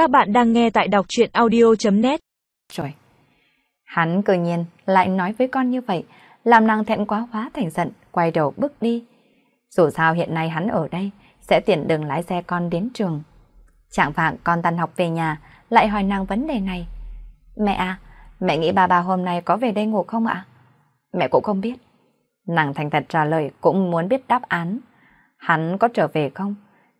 Các bạn đang nghe tại đọc chuyện audio.net Rồi. Hắn cơ nhiên lại nói với con như vậy, làm nàng thẹn quá hóa thành giận, quay đầu bước đi. Dù sao hiện nay hắn ở đây, sẽ tiện đường lái xe con đến trường. Chẳng vạng con tan học về nhà, lại hỏi nàng vấn đề này. Mẹ à, mẹ nghĩ bà bà hôm nay có về đây ngủ không ạ? Mẹ cũng không biết. Nàng thành thật trả lời cũng muốn biết đáp án. Hắn có trở về không?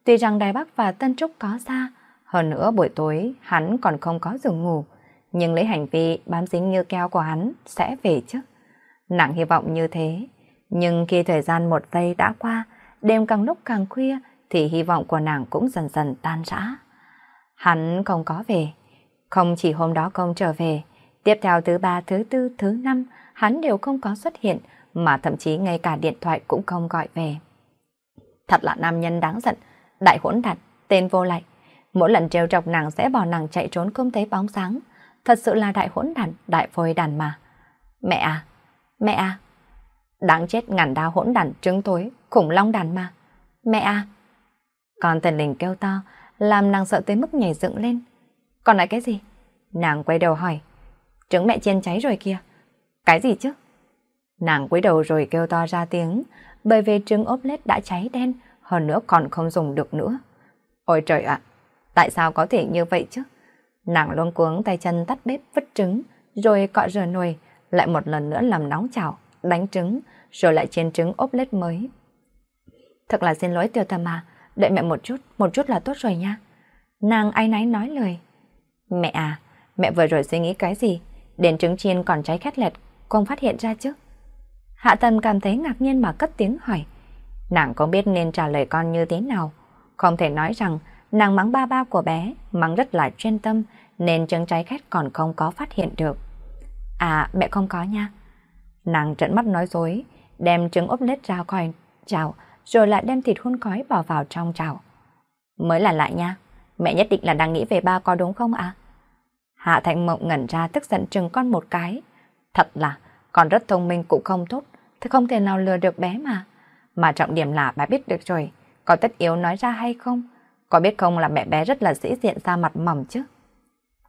Tuy rằng Đài Bắc và Tân Trúc có xa, hơn nữa buổi tối hắn còn không có giường ngủ, nhưng lấy hành vi bám dính như keo của hắn sẽ về chứ. Nàng hy vọng như thế, nhưng khi thời gian một giây đã qua, đêm càng lúc càng khuya thì hy vọng của nàng cũng dần dần tan rã. Hắn không có về, không chỉ hôm đó không trở về, tiếp theo thứ ba, thứ tư, thứ năm hắn đều không có xuất hiện, mà thậm chí ngay cả điện thoại cũng không gọi về. Thật là nam nhân đáng giận, đại hỗn đản, tên vô lại. Mỗi lần trêu chọc nàng sẽ bỏ nàng chạy trốn không thấy bóng sáng. Thật sự là đại hỗn đản, đại phôi đàn mà. Mẹ à, mẹ à. Đáng chết ngàn đao hỗn đản trứng tối, khủng long đàn mà. Mẹ à. Còn tần đình kêu to, làm nàng sợ tới mức nhảy dựng lên. Còn lại cái gì? Nàng quay đầu hỏi. Trứng mẹ chiên cháy rồi kìa. Cái gì chứ? Nàng quay đầu rồi kêu to ra tiếng, bởi vì trứng ốp lết đã cháy đen, hơn nữa còn không dùng được nữa. Ôi trời ạ, tại sao có thể như vậy chứ? Nàng luôn cuống tay chân tắt bếp vứt trứng, rồi cọ rửa nồi, lại một lần nữa làm nóng chảo, đánh trứng, rồi lại chiên trứng ốp lết mới. Thật là xin lỗi tiêu tầm à, đợi mẹ một chút, một chút là tốt rồi nha. Nàng ai náy nói lời. Mẹ à, mẹ vừa rồi suy nghĩ cái gì? Đến trứng chiên còn cháy khét lẹt, không phát hiện ra chứ? Hạ Tầm cảm thấy ngạc nhiên mà cất tiếng hỏi. Nàng có biết nên trả lời con như thế nào? Không thể nói rằng nàng mắng ba ba của bé, mắng rất là chuyên tâm, nên trứng trái khét còn không có phát hiện được. À, mẹ không có nha. Nàng trợn mắt nói dối, đem trứng ốp lết ra khỏi chảo, rồi lại đem thịt hun khói bỏ vào trong chảo. Mới là lại nha, mẹ nhất định là đang nghĩ về ba có đúng không ạ? Hạ Thành Mộng ngẩn ra tức giận chừng con một cái. Thật là, con rất thông minh cũng không tốt, thì không thể nào lừa được bé mà. Mà trọng điểm là bà biết được rồi, có tất yếu nói ra hay không? Có biết không là mẹ bé rất là sĩ diện ra mặt mỏng chứ?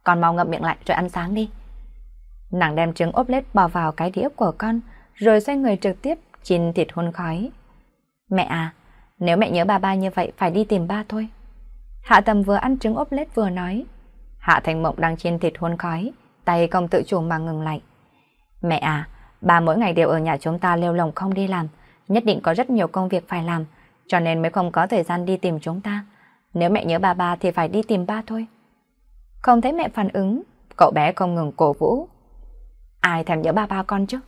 Con mau ngậm miệng lại rồi ăn sáng đi. Nàng đem trứng ốp lết bỏ vào cái đĩa của con, rồi xoay người trực tiếp chín thịt hun khói. Mẹ à, nếu mẹ nhớ bà ba như vậy phải đi tìm ba thôi. Hạ tầm vừa ăn trứng ốp lết vừa nói. Hạ thành mộng đang chiên thịt hun khói, tay không tự chủ mà ngừng lại. Mẹ à, bà mỗi ngày đều ở nhà chúng ta lêu lồng không đi làm, nhất định có rất nhiều công việc phải làm, cho nên mới không có thời gian đi tìm chúng ta. Nếu mẹ nhớ ba ba thì phải đi tìm ba thôi. Không thấy mẹ phản ứng, cậu bé không ngừng cổ vũ. Ai thèm nhớ ba ba con chứ?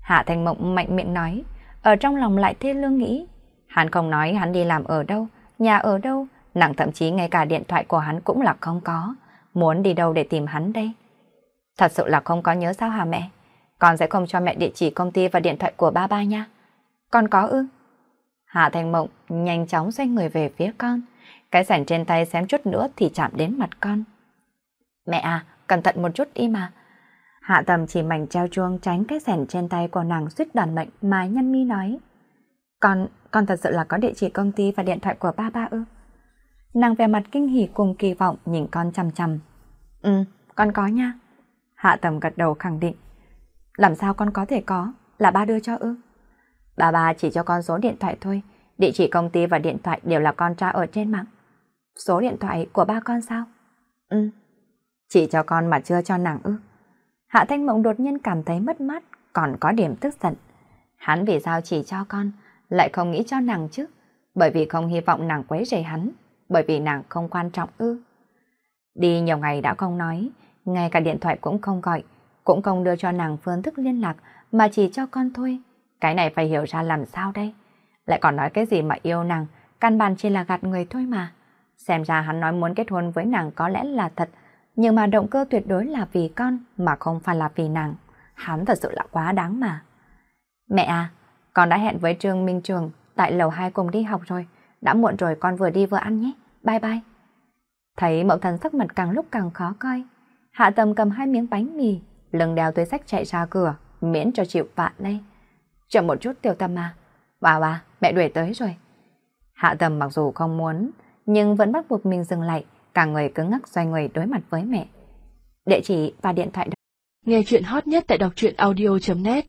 Hạ Thành Mộng mạnh miệng nói, ở trong lòng lại thê lương nghĩ. Hắn không nói hắn đi làm ở đâu, nhà ở đâu, nặng thậm chí ngay cả điện thoại của hắn cũng là không có. Muốn đi đâu để tìm hắn đây? Thật sự là không có nhớ sao hả mẹ? Con sẽ không cho mẹ địa chỉ công ty và điện thoại của ba ba nha. Con có ư? Hạ Thành Mộng nhanh chóng xoay người về phía con. Cái sảnh trên tay xém chút nữa thì chạm đến mặt con. Mẹ à, cẩn thận một chút đi mà. Hạ Tầm chỉ mảnh treo chuông tránh cái sảnh trên tay của nàng suýt đoàn mệnh mà nhăn mi nói. Con, con thật sự là có địa chỉ công ty và điện thoại của ba ba ư? Nàng về mặt kinh hỉ cùng kỳ vọng nhìn con chằm chằm. Ừ, con có nha. Hạ Tầm gật đầu khẳng định. Làm sao con có thể có? Là ba đưa cho ư? Bà bà chỉ cho con số điện thoại thôi. Địa chỉ công ty và điện thoại đều là con tra ở trên mạng. Số điện thoại của ba con sao? Ừ. Chỉ cho con mà chưa cho nàng ư. Hạ Thanh Mộng đột nhiên cảm thấy mất mát, còn có điểm tức giận. Hắn vì sao chỉ cho con, lại không nghĩ cho nàng chứ? Bởi vì không hy vọng nàng quấy rầy hắn, bởi vì nàng không quan trọng ư. Đi nhiều ngày đã không nói, ngay cả điện thoại cũng không gọi, cũng không đưa cho nàng phương thức liên lạc, mà chỉ cho con thôi. Cái này phải hiểu ra làm sao đây? Lại còn nói cái gì mà yêu nàng, căn bản chỉ là gạt người thôi mà. Xem ra hắn nói muốn kết hôn với nàng có lẽ là thật, nhưng mà động cơ tuyệt đối là vì con mà không phải là vì nàng. Hắn thật sự là quá đáng mà. Mẹ à, con đã hẹn với Trương Minh Trường tại lầu 2 cùng đi học rồi. Đã muộn rồi con vừa đi vừa ăn nhé. Bye bye. Thấy mẫu thần sắc mặt càng lúc càng khó coi. Hạ tầm cầm hai miếng bánh mì, lưng đeo túi sách chạy ra cửa, miễn cho chịu vạ đây. Chậm một chút tiểu tâm à. Bà bà, mẹ đuổi tới rồi. Hạ tầm mặc dù không muốn, nhưng vẫn bắt buộc mình dừng lại, cả người cứng ngắc xoay người đối mặt với mẹ. Địa chỉ và điện thoại Nghe chuyện hot nhất tại đọc truyện audio.net